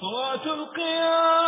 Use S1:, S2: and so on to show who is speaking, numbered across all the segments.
S1: صلاة القيام.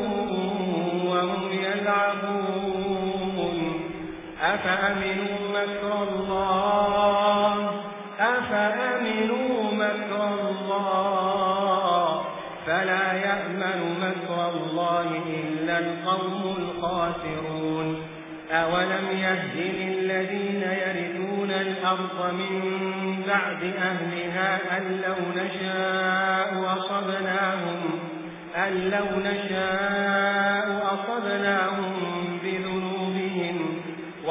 S2: أفأمنوا مكر الله؟ أفأمنوا مكر الله؟ فلا يأمن مكر الله إلا القوم الخاسرون. أولم يهدن الذين يردون الأرض من بعد أهلها أن لو نشاء وصبناهم أن لو نشاء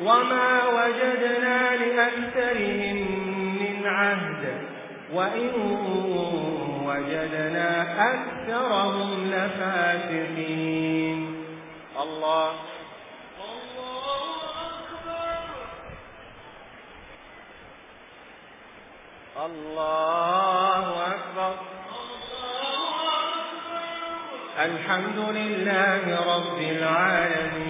S2: وما وجدنا لأكثرهم من عهد وإن وجدنا أكثرهم لفاسقين الله الله أكبر الحمد لله رب العالمين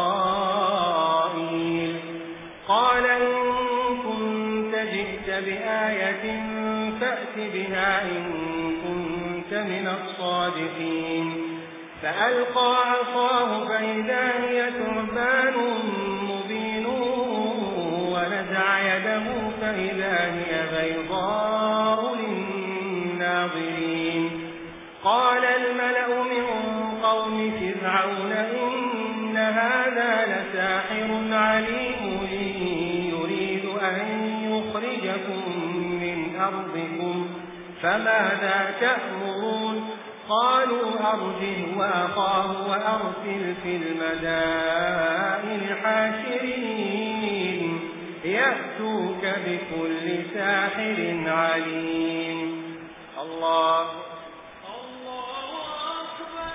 S2: بها إن كنت من الصادقين. فألقى عصاه فإذا هي تربان مبين ونزع يده فإذا هي بيضاء للناظرين. قال فماذا تأمرون قالوا أرجه وأخاه وأرسل في المدائن حاشرين يأتوك بكل ساحر عليم الله الله أكبر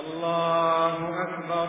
S2: الله أكبر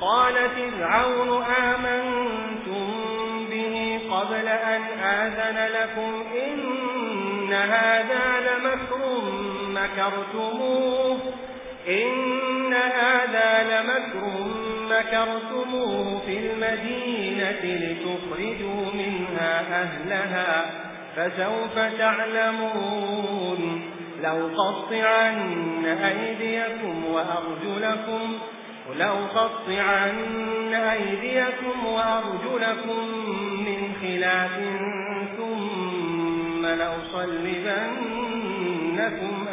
S2: قال فرعون آمنتم به قبل أن آذن لكم إن هذا لمكر مكرتموه إن هذا لمكر مكرتموه في المدينة لتخرجوا منها أهلها فسوف تعلمون لو قطعن أيديكم وأرجلكم لو أيديكم وأرجلكم من خلاف ثم لو صلبنكم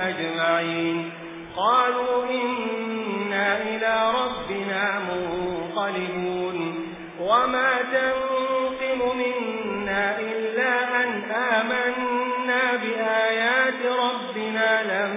S2: أجمعين. قالوا إنا إلى ربنا منقلبون. وما تنقم منا إلا أن آمنا بآيات ربنا لما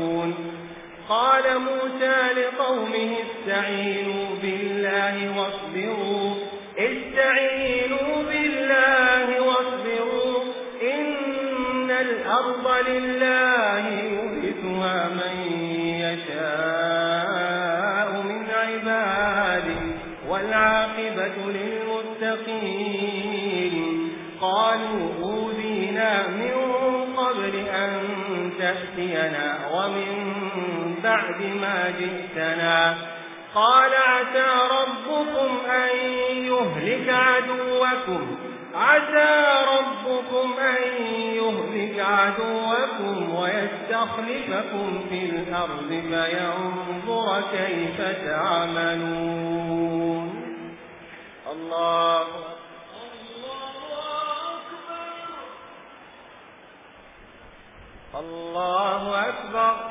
S2: قال موسى لقومه استعينوا بالله واصبروا استعينوا بالله واصبروا إن الأرض لله بما جئتنا. قال عسى ربكم أن يهلك عدوكم. عسى ربكم أن يهلك عدوكم ويستخلفكم في الأرض فينظر كيف تعملون. الله الله أكبر. الله أكبر.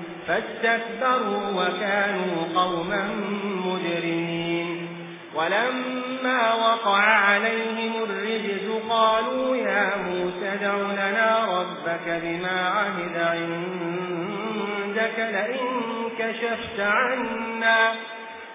S2: فاستكبروا وكانوا قوما مجرمين. ولما وقع عليهم الرجز قالوا يا موسى دع لنا ربك بما عهد عندك لئن كشفت عنا.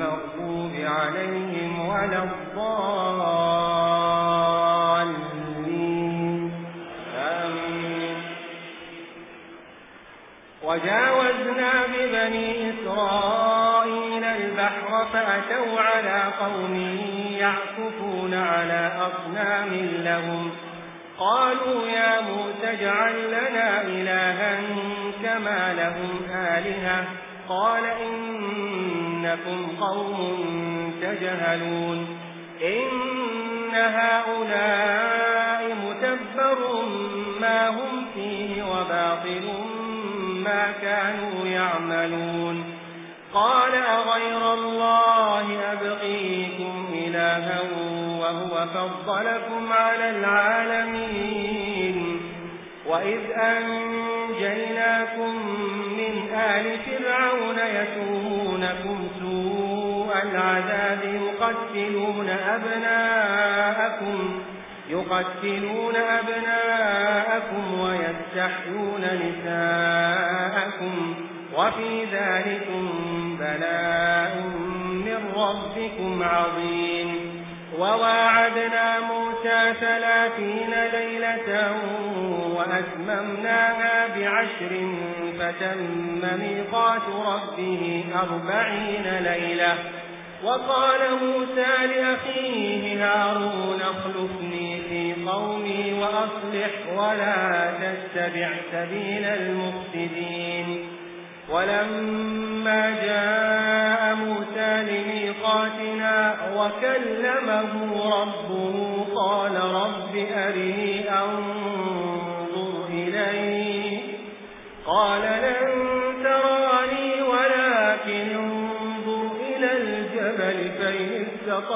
S2: المغضوب عليهم ولا الضالين. آمين. وجاوزنا ببني إسرائيل البحر فأتوا على قوم يعكفون على أصنام لهم. قالوا يا موسى اجعل لنا إلها كما لهم آلهة. قال إنكم قوم تجهلون إن هؤلاء متبر ما هم فيه وباطل ما كانوا يعملون قال أغير الله أبقيكم إلها وهو فضلكم على العالمين وإذ أنجيناكم من آل فرعون يسومونكم العذاب يقتلون أبناءكم يقتلون أبناءكم ويستحيون نساءكم. وفي ذلك بلاء من ربكم عظيم. وواعدنا موسى ثلاثين ليلة وأتممناها بعشر فتم ميقات ربه أربعين ليلة. وقال موسى لأخيه هارون اخلفني في قومي وأصلح ولا تتبع سبيل المفسدين. ولما جاء موسى لميقاتنا وكلمه ربه قال رب أري أنظر إليه. قال لن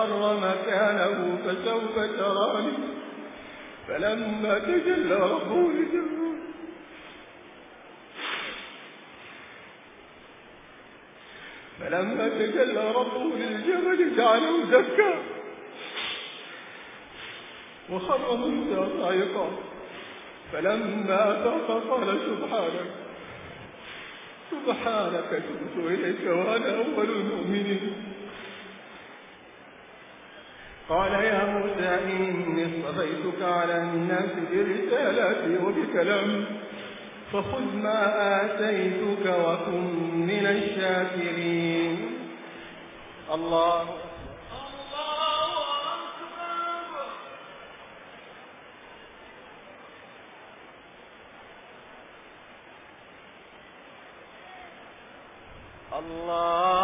S2: أسر مكانه فسوف تراني. فلما تجلى ربه فلما تجلى ربه للجبل جعله زكا وخر موسى صاعقا. فلما تق قال سبحانك. سبحانك تبت إليك وأنا أول المؤمنين. قال يا موسى إني اصطفيتك على الناس برسالتي وبكلام. فخذ ما آتيتك وكن من الشاكرين. الله الله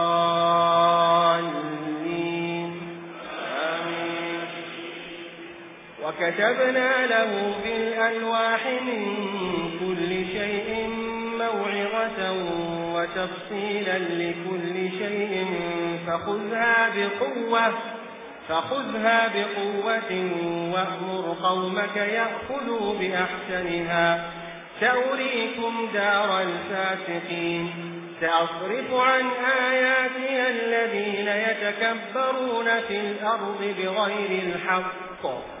S2: فكتبنا له بالألواح من كل شيء موعظة وتفصيلا لكل شيء فخذها بقوة فخذها بقوة وأمر قومك يأخذوا بأحسنها سأريكم دار الفاسقين سأصرف عن آياتي الذين يتكبرون في الأرض بغير الحق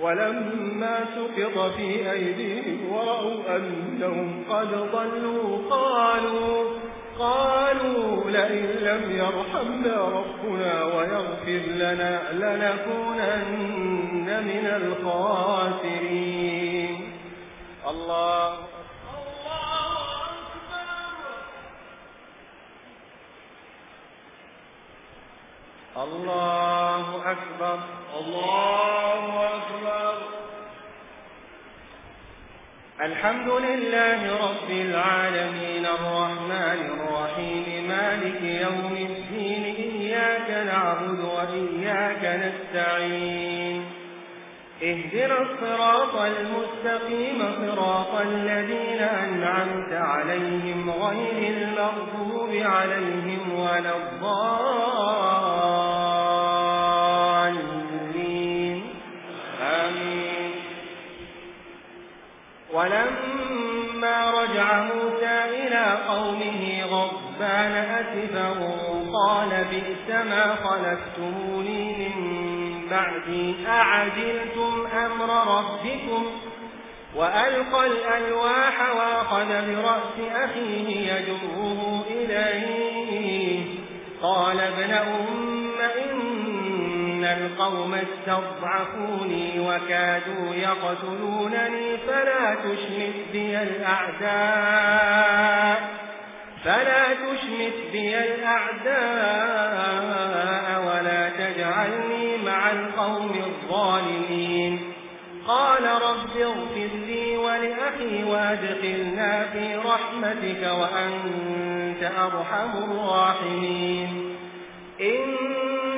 S2: ولما سقط في أيديهم ورأوا أنهم قد ضلوا قالوا قالوا لئن لم يرحمنا ربنا ويغفر لنا لنكونن من الخاسرين. الله. الله أكبر. الله أكبر. الحمد لله رب العالمين الرحمن الرحيم مالك يوم الدين إياك نعبد وإياك نستعين اهدر الصراط المستقيم صراط الذين أنعمت عليهم غير المغضوب عليهم ولا الضالين موسى إلى قومه غبان أسفا قال بئس ما خلفتموني من بعدي أعجلتم أمر ربكم؟ وألقى الألواح وأخذ برأس أخيه يجره إليه. قال ابن أم إن القوم استضعفوني وكادوا يقتلونني فلا تشمت بي الأعداء فلا تشمت بي الأعداء ولا تجعلني مع القوم الظالمين قال رب اغفر لي ولأخي وأدخلنا في رحمتك وأنت أرحم الراحمين إن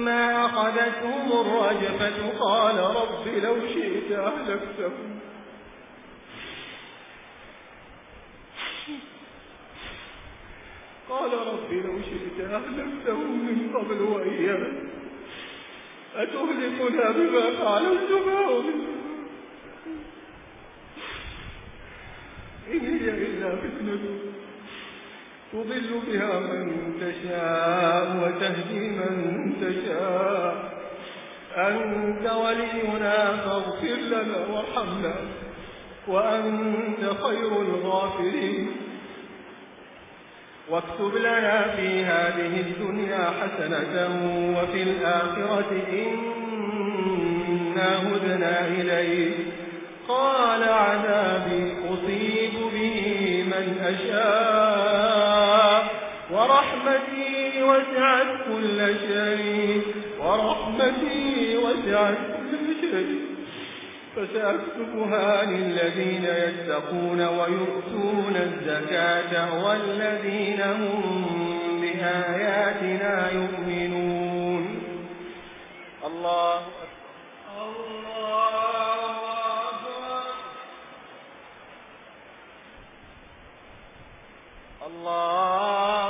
S2: فلما أخذتهم الرجفة قال رب لو شئت أهلكتهم قال رب لو شئت أهلكتهم من قبل وإياك أتهلكنا بما فعل الزباء إن هي إلا فتنة تضل بها من تشاء وتهدي من تشاء. أنت ولينا فاغفر لنا وارحمنا. وأنت خير الغافرين. واكتب لنا في هذه الدنيا حسنة وفي الآخرة إنا هدنا إليه قال عذابي أصيب به من أشاء. وسعت كل شيء ورحمتي وسعت كل شيء. فسأكتبها للذين يتقون ويؤتون الزكاة والذين هم بآياتنا يؤمنون. الله أكبر. الله أكبر. الله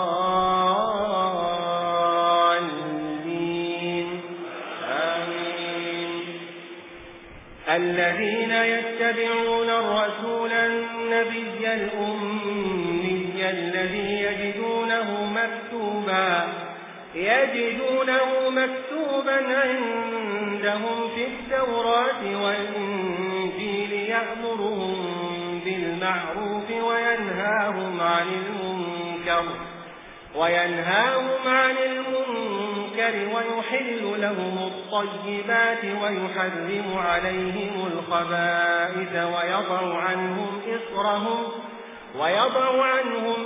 S2: يجدونه مكتوبا عندهم في التوراة والإنجيل يأمرهم بالمعروف وينهاهم عن المنكر وينهاهم عن المنكر ويحل لهم الطيبات ويحرم عليهم الخبائث ويضع عنهم إصرهم ويضع عنهم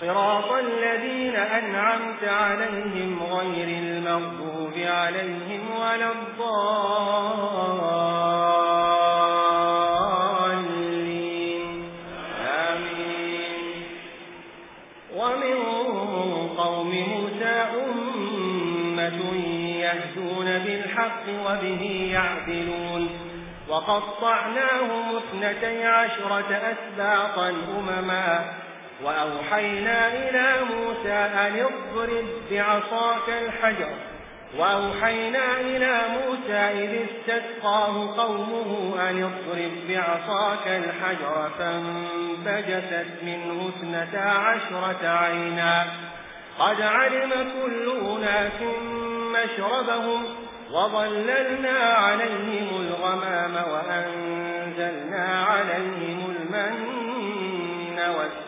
S2: صراط الذين أنعمت عليهم غير المغضوب عليهم ولا الضالين. آمين. ومن قوم موسى أمة يهدون بالحق وبه يعدلون. وقطعناهم اثنتي عشرة أسباطا أمما. وأوحينا إلى موسى أن اضرب بعصاك الحجر. وأوحينا إلى موسى إذ استسقاه قومه أن اضرب بعصاك الحجر فانفجست منه اثنتا عشرة عينا. قد علم كل أناس مشربهم وظللنا عليهم الغمام وأنزلنا عليهم المنزل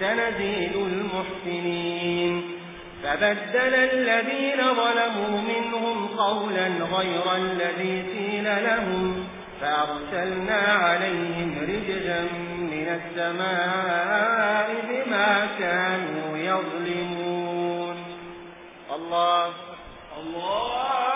S2: سنزيد المحسنين. فبدل الذين ظلموا منهم قولا غير الذي قيل لهم فأرسلنا عليهم رجلا من السماء بما كانوا يظلمون. الله.
S1: الله.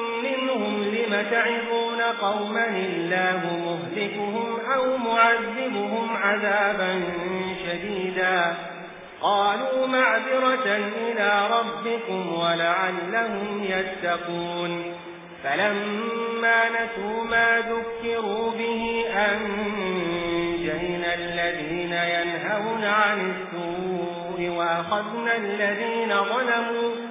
S2: يوم تعظون قوما الله مهلكهم أو معذبهم عذابا شديدا قالوا معذرة إلى ربكم ولعلهم يتقون فلما نسوا ما ذكروا به أنجينا الذين ينهون عن السوء وأخذنا الذين ظلموا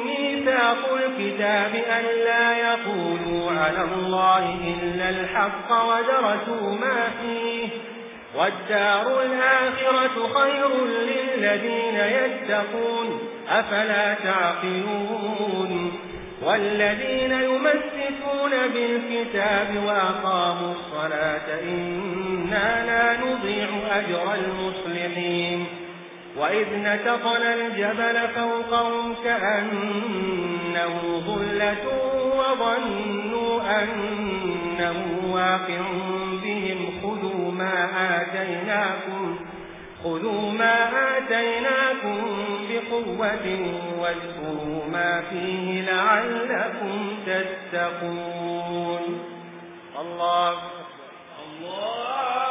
S2: ميثاق الكتاب أن لا يقولوا على الله إلا الحق ودرسوا ما فيه. والدار الآخرة خير للذين يتقون. أفلا تعقلون؟ والذين يمسكون بالكتاب وأقاموا الصلاة إنا لا نضيع أجر المصلحين. وإذ نتقن الجبل فوقهم كأنه ظلة وظنوا أنه واقع بهم خذوا ما آتيناكم خذوا ما آتيناكم بقوة واذكروا ما فيه لعلكم تتقون الله
S1: الله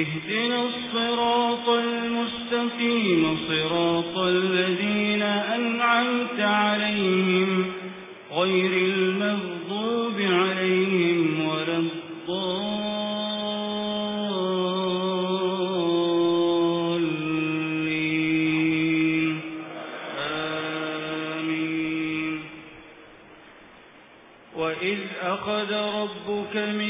S3: اهدنا الصراط المستقيم صراط الذين أنعمت عليهم غير المغضوب عليهم ولا الضالين. آمين. وإذ أخذ ربك من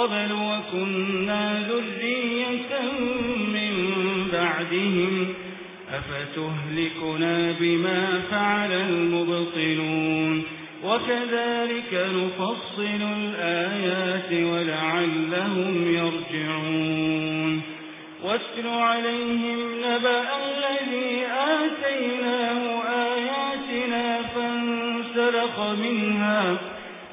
S3: قبل وكنا ذرية من بعدهم أفتهلكنا بما فعل المبطلون وكذلك نفصل الآيات ولعلهم يرجعون واتل عليهم نبأ الذي آتيناه آياتنا فانسلق منها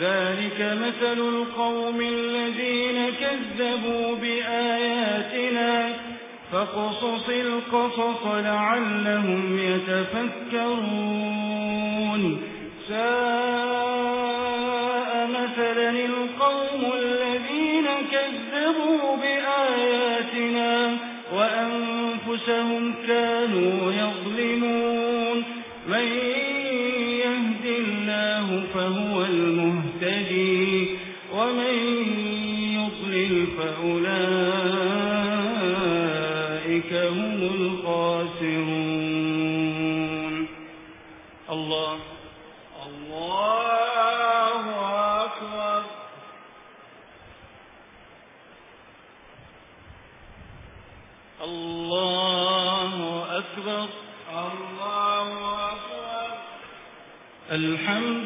S3: ذلك مثل القوم الذين كذبوا بآياتنا فقصص القصص لعلهم يتفكرون. ساء مثلا القوم الذين كذبوا بآياتنا وأنفسهم كانوا يظلمون. من يهدي الله فهو المؤمن أولئك هم الخاسرون الله
S1: الله أكبر
S3: الله أكبر
S1: الله أكبر
S3: الحمد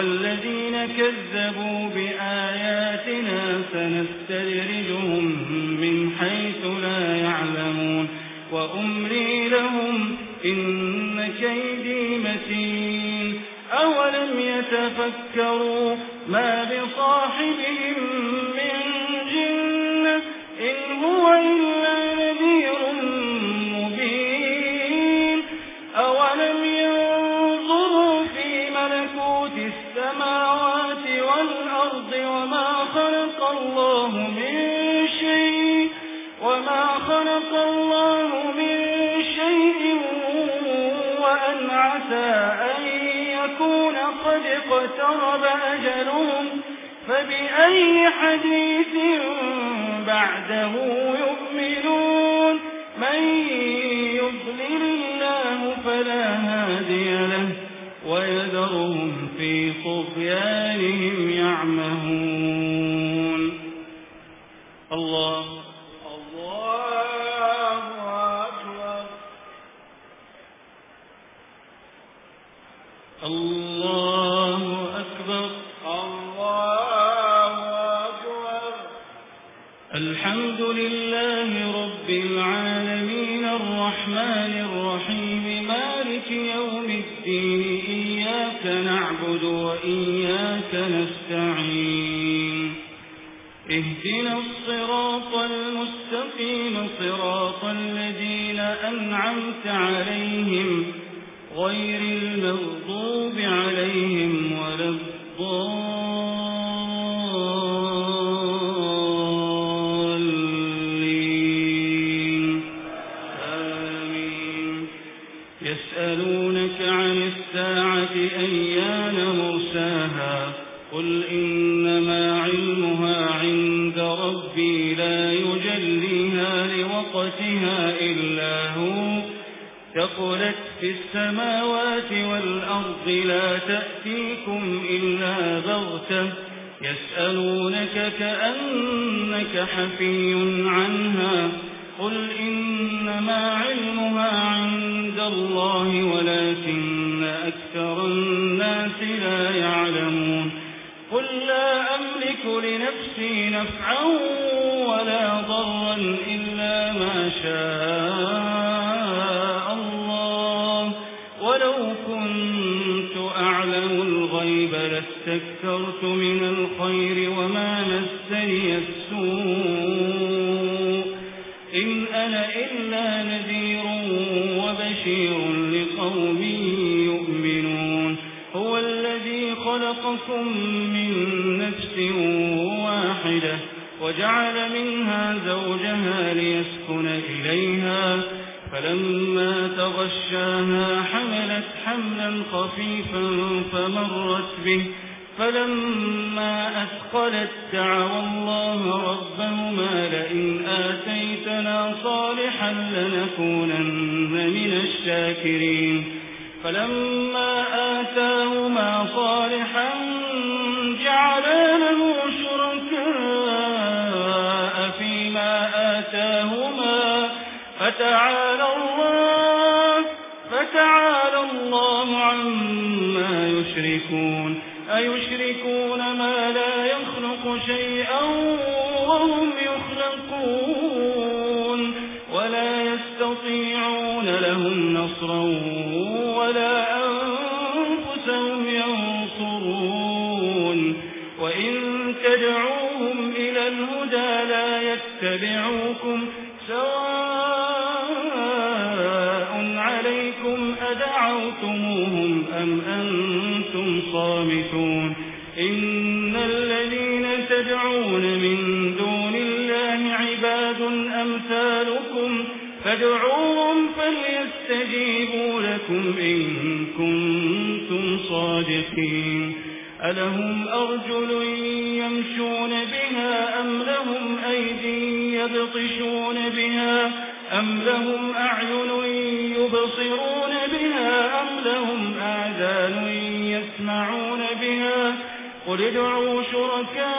S3: والذين كذبوا بآياتنا وَهُمْ في طغيان فلما أثقلت دَعَا الله ربهما لئن آتيتنا صالحا لنكونن من الشاكرين. فلما آتاهما صالحا جعلا له شركاء فيما آتاهما. فتعالى الله فتعالى الله عما يشركون. شيئا وهم يخلقون ولا يستطيعون لهم نصرا ولا أنفسهم ينصرون وإن تدعوهم إلى الهدى لا يتبعوكم الصادقين ألهم أرجل يمشون بها أم لهم أيدي يبطشون بها أم لهم أعين يبصرون بها أم لهم آذان يسمعون بها قل ادعوا شركاء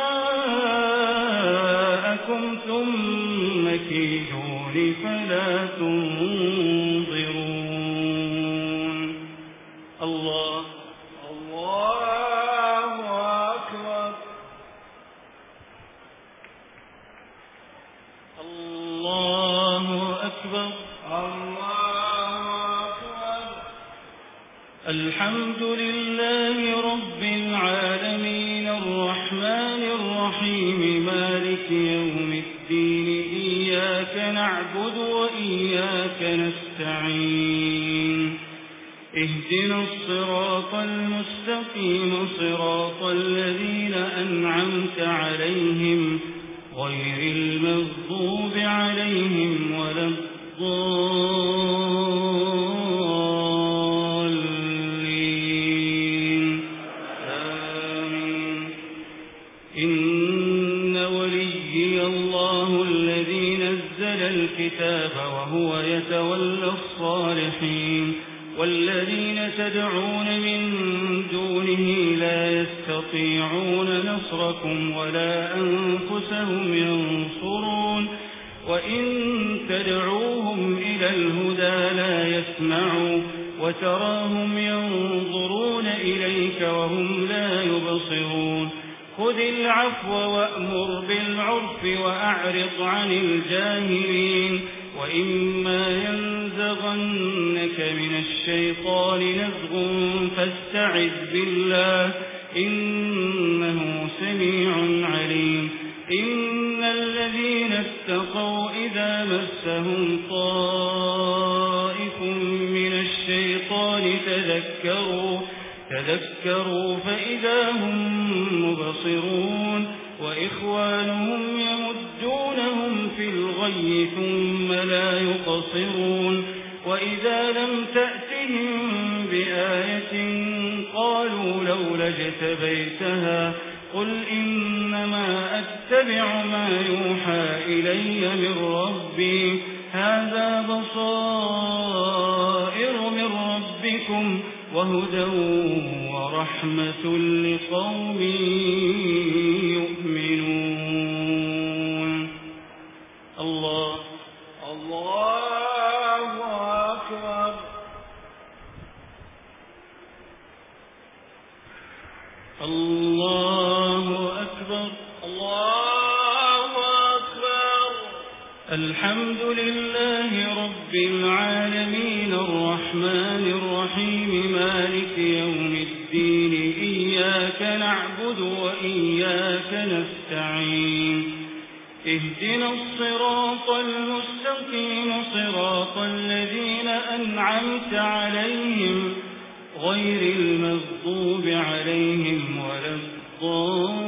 S3: عليهم ولا الضالين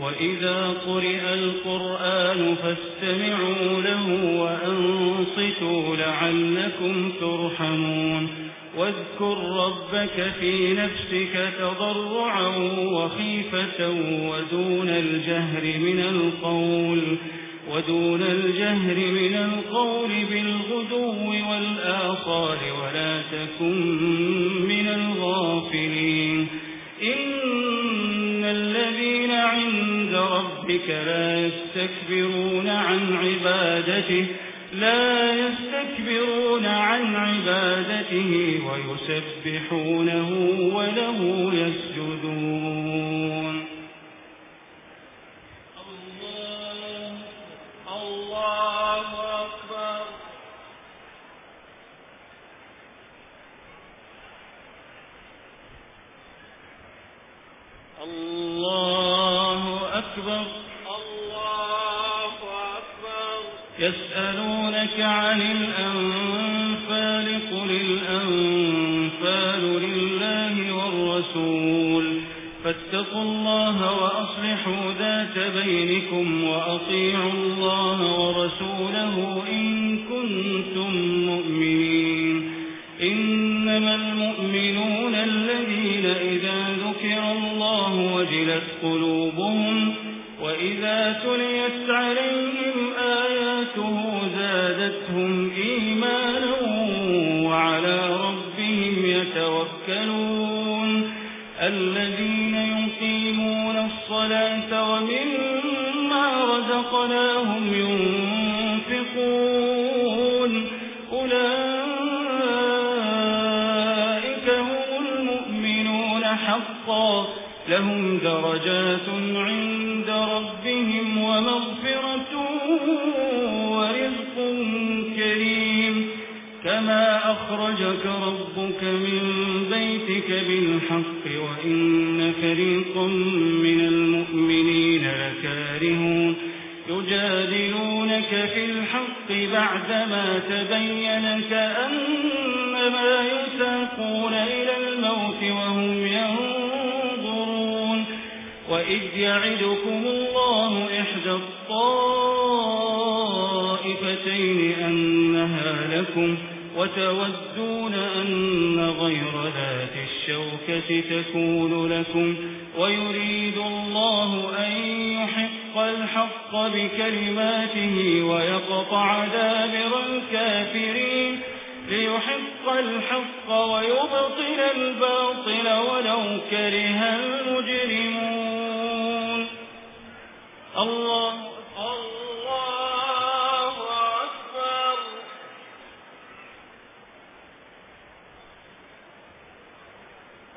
S3: وإذا قرئ القرآن فاستمعوا له وأنصتوا لعلكم ترحمون واذكر ربك في نفسك تضرعا وخيفة ودون الجهر من القول دون الجهر من القول بالغدو والآصال ولا تكن من الغافلين. إن الذين عند ربك لا يستكبرون عن عبادته لا فريق من المؤمنين لكارهون. يجادلونك في الحق بعدما تبين كأنما يساقون إلى الموت وهم ينظرون. وإذ يعدكم الله إحدى الطائفتين أنها لكم وتودون أن غير ذات الشوكة تكون لكم ويريد الله أن يحق الحق بكلماته ويقطع دابر الكافرين ليحق الحق ويبطل الباطل ولو كره المجرمون. الله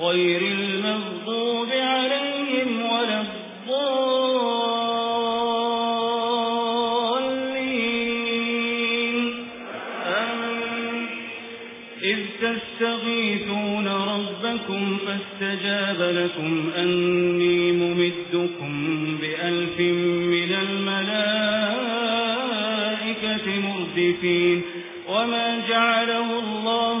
S3: غير المغضوب عليهم ولا الضالين. إذ تستغيثون ربكم فاستجاب لكم أني ممدكم بألف من الملائكة مردفين. وما جعله الله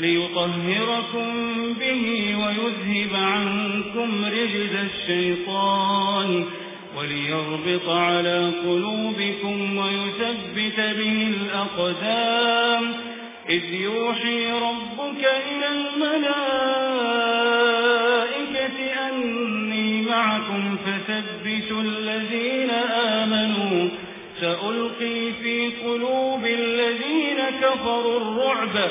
S3: ليطهركم به ويذهب عنكم رجد الشيطان وليربط على قلوبكم ويثبت به الأقدام إذ يوحي ربك إلى الملائكة أني معكم فثبتوا الذين آمنوا سألقي في قلوب الذين كفروا الرعب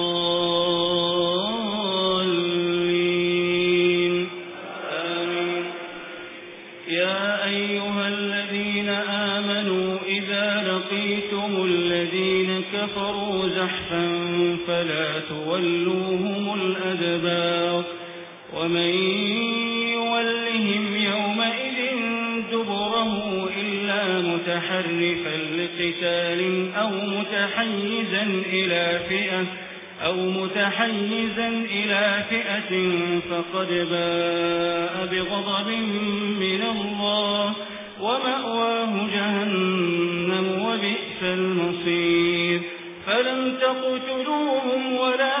S3: وَلُّوهُمُ الْأَدْبَارَ وَمَن يُوَلِّهِمْ يَوْمَئِذٍ دُبُرَهُ إِلَّا مُتَحَرِّفًا لِقِتَالٍ أَوْ مُتَحَيِّزًا إِلَى فِئَةٍ أو متحيزا إلى فئة فقد باء بغضب من الله ومأواه جهنم وبئس المصير فلم تقتلوهم ولا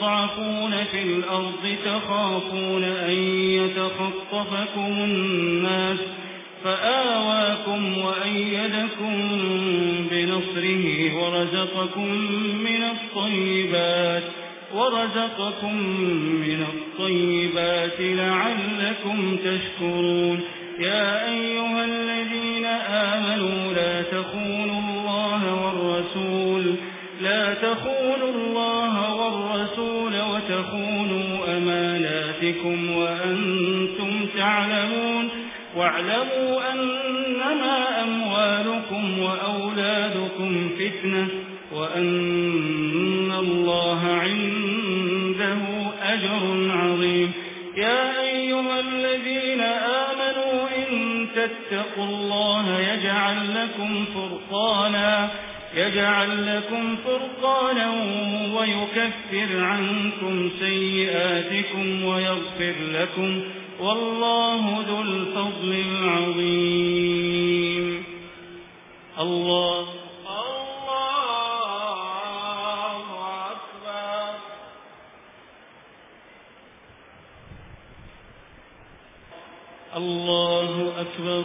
S3: المستضعفون في الأرض تخافون أن يتخطفكم الناس فآواكم وأيدكم بنصره ورزقكم من الطيبات ورزقكم من الطيبات لعلكم تشكرون يا أيها الذين آمنوا لا تخونوا الله والرسول لا تخونوا تخونوا أماناتكم وأنتم تعلمون واعلموا أنما أموالكم وأولادكم فتنة وأن الله عنده أجر عظيم. يا أيها الذين آمنوا إن تتقوا الله يجعل لكم فرطاناً يجعل لكم فرقانا ويكفر عنكم سيئاتكم ويغفر لكم والله ذو الفضل العظيم. الله
S1: الله أكبر.
S3: الله أكبر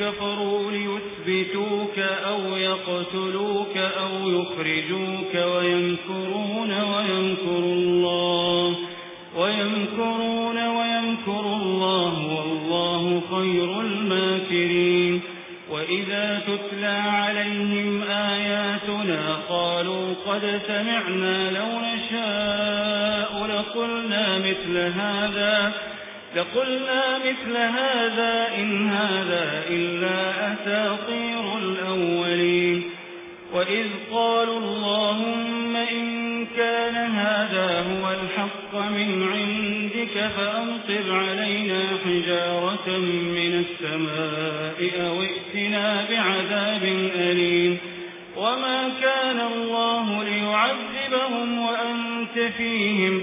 S3: كفروا ليثبتوك أو يقتلوك أو يخرجوك ويمكرون ويمكر الله ويمكرون ويمكر الله والله خير الماكرين وإذا تتلى عليهم آياتنا قالوا قد سمعنا لو نشاء لقلنا مثل هذا لقلنا مثل هذا إن هذا إلا أساطير الأولين وإذ قالوا اللهم إن كان هذا هو الحق من عندك فأمطر علينا حجارة من السماء أو ائتنا بعذاب أليم وما كان الله ليعذبهم وأنت فيهم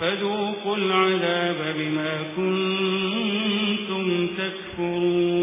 S3: فذوقوا العذاب بما كنتم تكفرون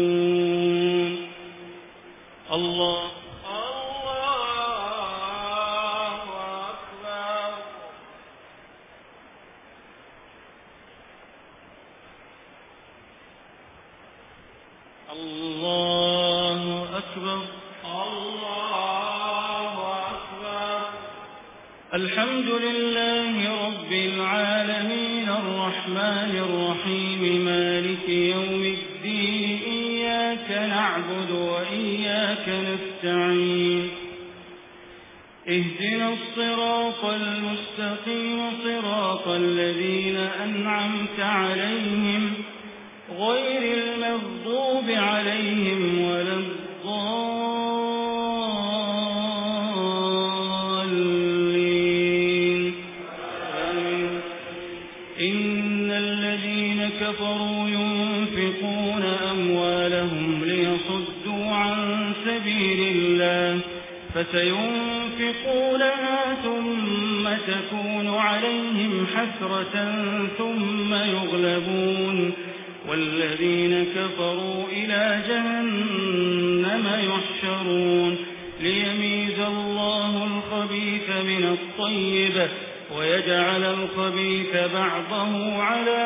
S3: واستقم صراط الذين أنعمت عليهم غير المغضوب عليهم ولا الضالين. إن الذين كفروا ينفقون أموالهم ليصدوا عن سبيل الله فسينفقون حسرة ثم يغلبون والذين كفروا إلى جهنم يحشرون ليميز الله الخبيث من الطيب ويجعل الخبيث بعضه على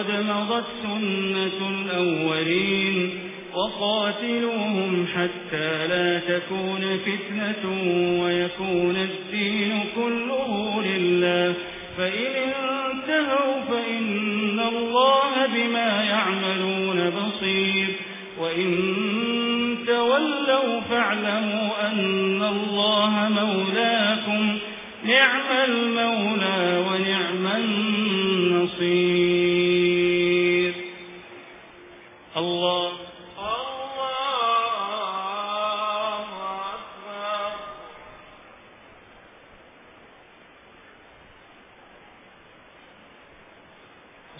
S3: قد مضت سنة الأولين وقاتلوهم حتى لا تكون فتنة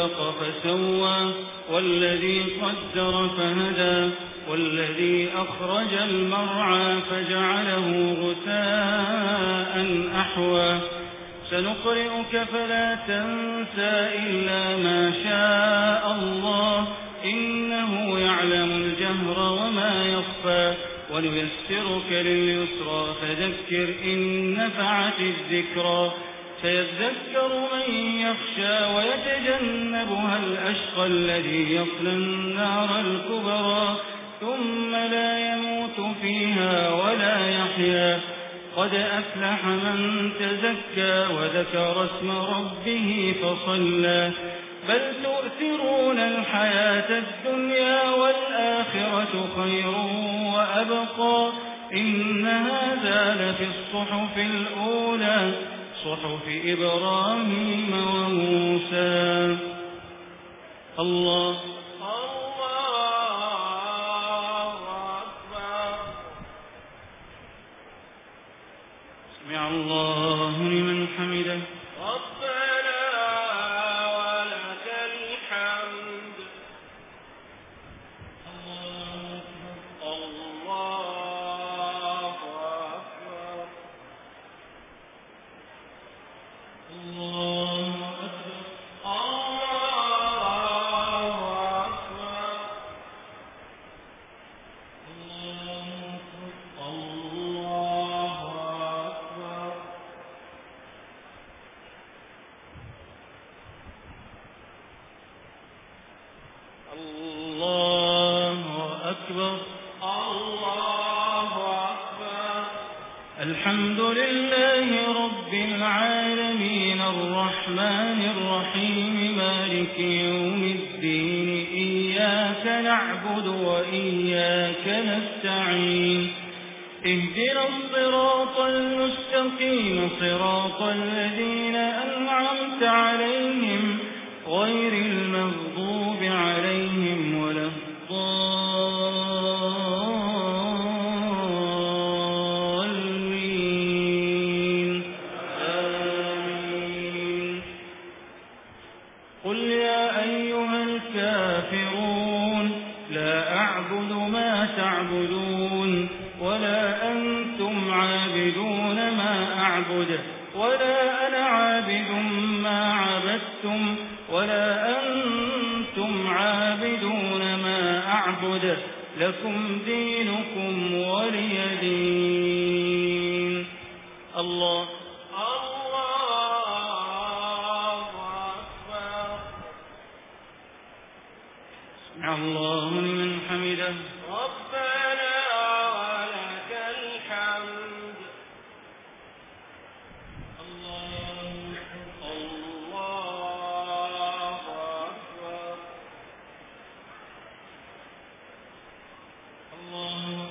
S3: خلق فسوى والذي قدر فهدى والذي أخرج المرعى فجعله غتاء أحوى. سنقرئك فلا تنسى إلا ما شاء الله إنه يعلم الجهر وما يخفى. ونيسرك لليسرى فذكر إن نفعت الذكرى. سيذكر من يخشى ويتجنبها الأشقى الذي يصل النار الكبرى ثم لا يموت فيها ولا يحيا. قد أفلح من تزكى وذكر اسم ربه فصلى. بل تؤثرون الحياة الدنيا والآخرة خير وأبقى. إن هذا لفي الصحف الأولى. صحف إبراهيم وموسى. الله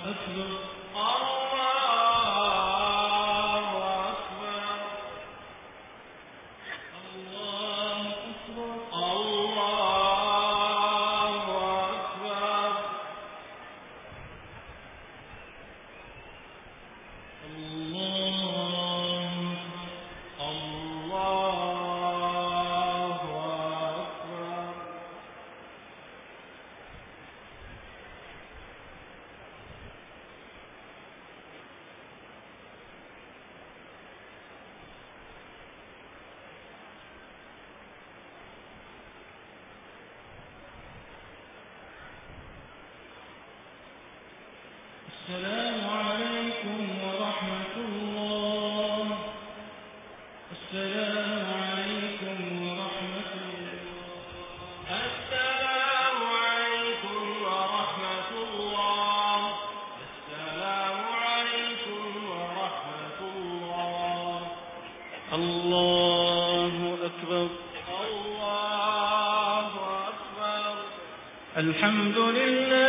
S1: مسلم اور الحمد
S3: لله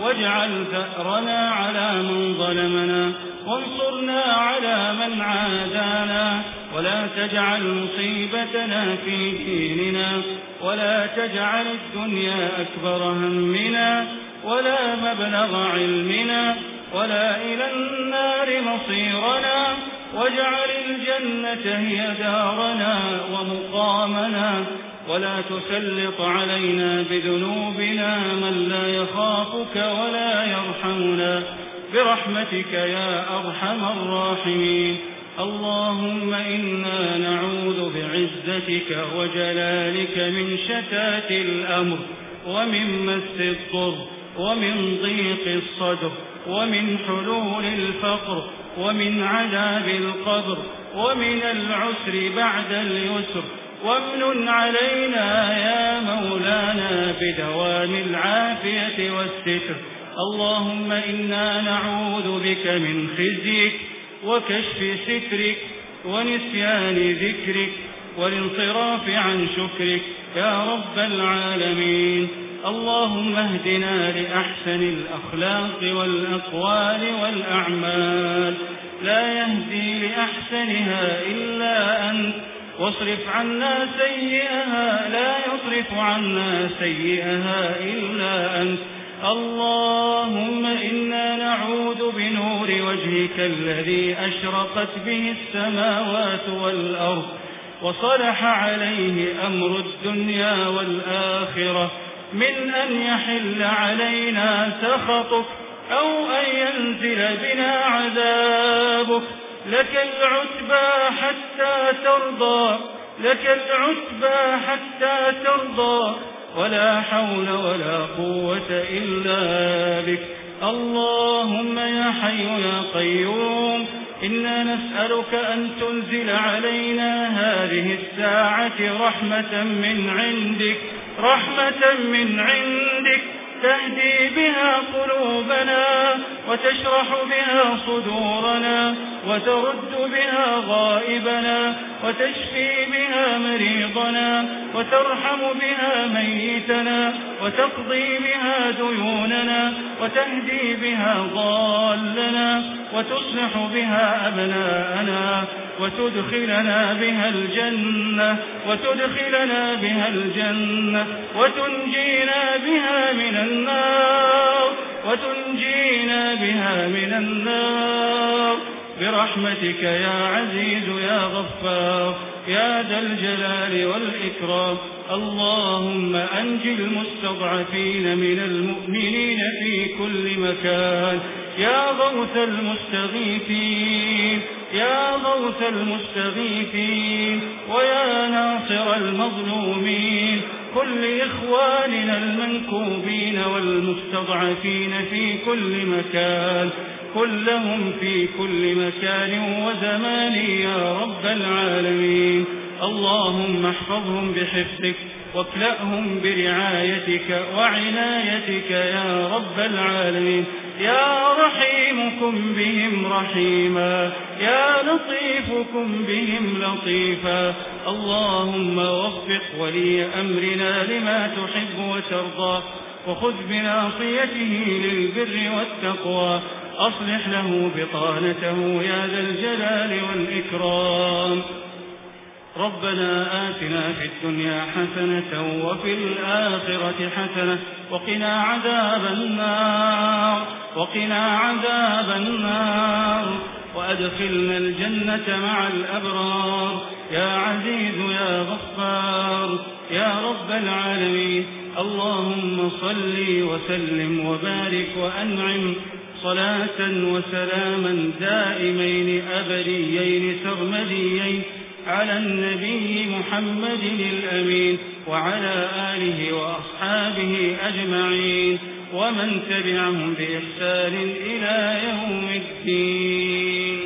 S3: واجعل ثأرنا على من ظلمنا وانصرنا على من عادانا ولا تجعل مصيبتنا في ديننا ولا تجعل الدنيا أكبر همنا ولا مبلغ علمنا ولا إلى النار مصيرنا واجعل الجنة هي دارنا ومقامنا ولا تسلط علينا بذنوبنا من لا يخافك ولا يرحمنا. برحمتك يا أرحم الراحمين. اللهم إنا نعوذ بعزتك وجلالك من شتات الأمر ومن مس الضر ومن ضيق الصدر ومن حلول الفقر ومن عذاب القبر ومن العسر بعد اليسر. وامن علينا يا مولانا بدوام العافية والستر. اللهم إنا نعوذ بك من خزيك وكشف سترك ونسيان ذكرك والانصراف عن شكرك. يا رب العالمين. اللهم اهدنا لأحسن الأخلاق والأقوال والأعمال. لا يهدي لأحسنها إلا أنت. واصرف عنا سيئها لا يصرف عنا سيئها إلا أنت. اللهم إنا نعوذ بنور وجهك الذي أشرقت به السماوات والأرض وصلح عليه أمر الدنيا والآخرة. من أن يحل علينا سخطك أو أن ينزل بنا عذابك. لك العتبى حتى ترضى لك العتبى حتى ترضى ولا حول ولا قوة إلا بك. اللهم يا حي يا قيوم إنا نسألك أن تنزل علينا هذه الساعة رحمة من عندك رحمة من عندك. تهدي بها قلوبنا وتشرح بها صدورنا وترد بها غائبنا وتشفي بها مريضنا وترحم بها ميتنا وتقضي بها ديوننا وتهدي بها ضالنا وتصلح بها أبناءنا وتدخلنا بها الجنة وتدخلنا بها الجنة وتنجينا بها من النار وتنجينا بها من النار. برحمتك يا عزيز يا غفار يا ذا الجلال والإكرام. اللهم أنج المستضعفين من المؤمنين في كل مكان. يا غوث المستغيثين. يا غوث المستغيثين ويا ناصر المظلومين كل لإخواننا المنكوبين والمستضعفين في كل مكان قل لهم في كل مكان وزمان يا رب العالمين اللهم احفظهم بحفظك واكلأهم برعايتك وعنايتك يا رب العالمين. يا رحيمكم بهم رحيما. يا لطيفكم بهم لطيفا. اللهم وفق ولي أمرنا لما تحب وترضى. وخذ بناصيته للبر والتقوى. أصلح له بطانته يا ذا الجلال والإكرام. ربنا آتنا في الدنيا حسنة وفي الآخرة حسنة وقنا عذاب النار وقنا عذاب النار. وأدخلنا الجنة مع الأبرار. يا عزيز يا غفار يا رب العالمين. اللهم صل وسلم وبارك وأنعم. صلاة وسلاما دائمين أبريين سرمديين. على النبي محمد الأمين وعلى آله وأصحابه أجمعين ومن تبعهم بإحسان إلى يوم الدين.